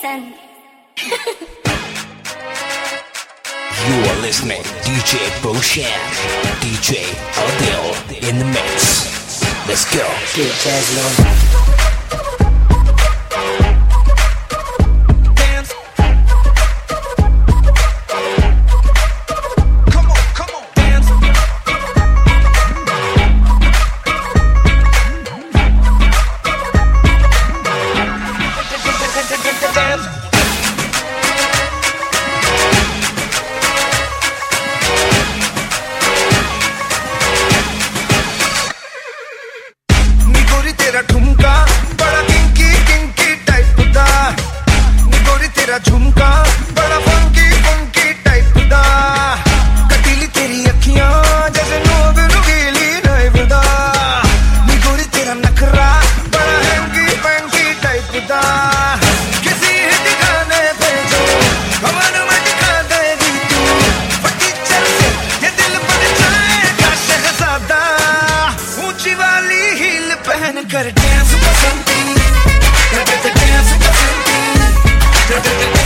You are listening DJ Boshan, DJ Adele in the mix. Let's go. Get ਦਾ ਝੁਮਕਾ ਬੜਾ ਫੰਕੀ ਫੰਕੀ type ਦਾ ਕਟੀਲੀ ਤੇਰੀ ਅੱਖੀਆਂ ਜਿਵੇਂ knob ਰੁਗੀਲੀ ਨਾਈਵ ਦਾ ਨੀ ਗੋਰੀ ਤੇਰਾ ਨਖਰਾ ਬੜਾ ਹੈਂਗੀ ਫੰਕੀ ਟਾਈਪ ਦਾ Gotta dance for something. Gotta dance for something.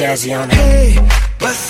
Jazzy on it. Hey, what's